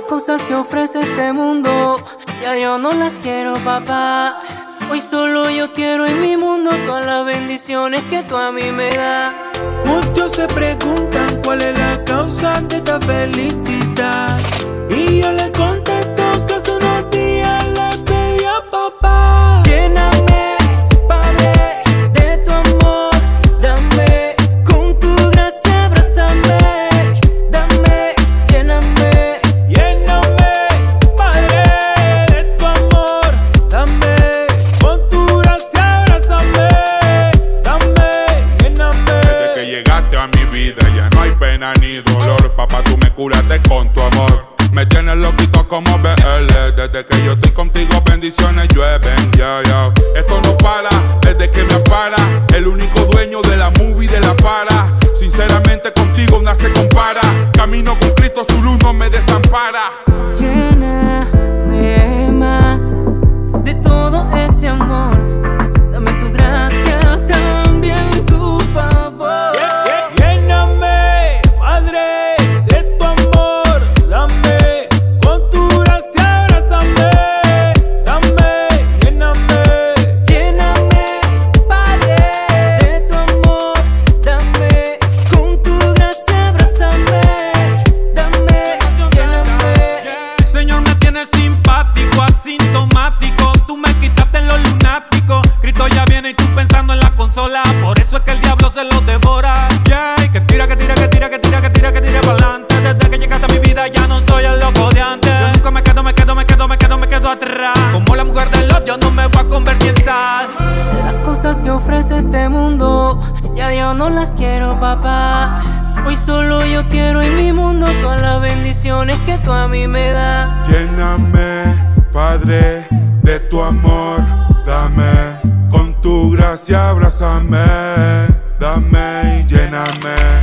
cosas que ofrece este mundo, ya yo no las quiero, papá. Hoy solo yo quiero en mi mundo todas las bendiciones que tú a mí me das. Muchos se preguntan cuál es la causa de esta felicidad. Pena ni dolor. Papá, tú me curaste con tu amor. Me tienes loquito como BL. Desde que yo estoy contigo, bendiciones llueven. Ya, ya. Esto no para desde que me para. El único dueño de la movie de la para. Sinceramente, contigo nada se compara. Camino con Cristo, su luz no me desampara. Por eso es que el diablo se lo devora. Yeah, que tira, que tira, que tira, que tira, que tira, que tira para adelante. Desde que llegaste a mi vida ya no soy el loco de antes. Yo nunca me quedo, me quedo, me quedo, me quedo, me quedo atrás. Como la mujer del lot, yo no me voy a convertir en sal. Las cosas que ofrece este mundo, ya yo no las quiero, papá. Hoy solo yo quiero en mi mundo todas las bendiciones que tú a mí me das. Lléname, Padre, de tu amor. Dame, con tu gracia, Déjame, dame, lléname.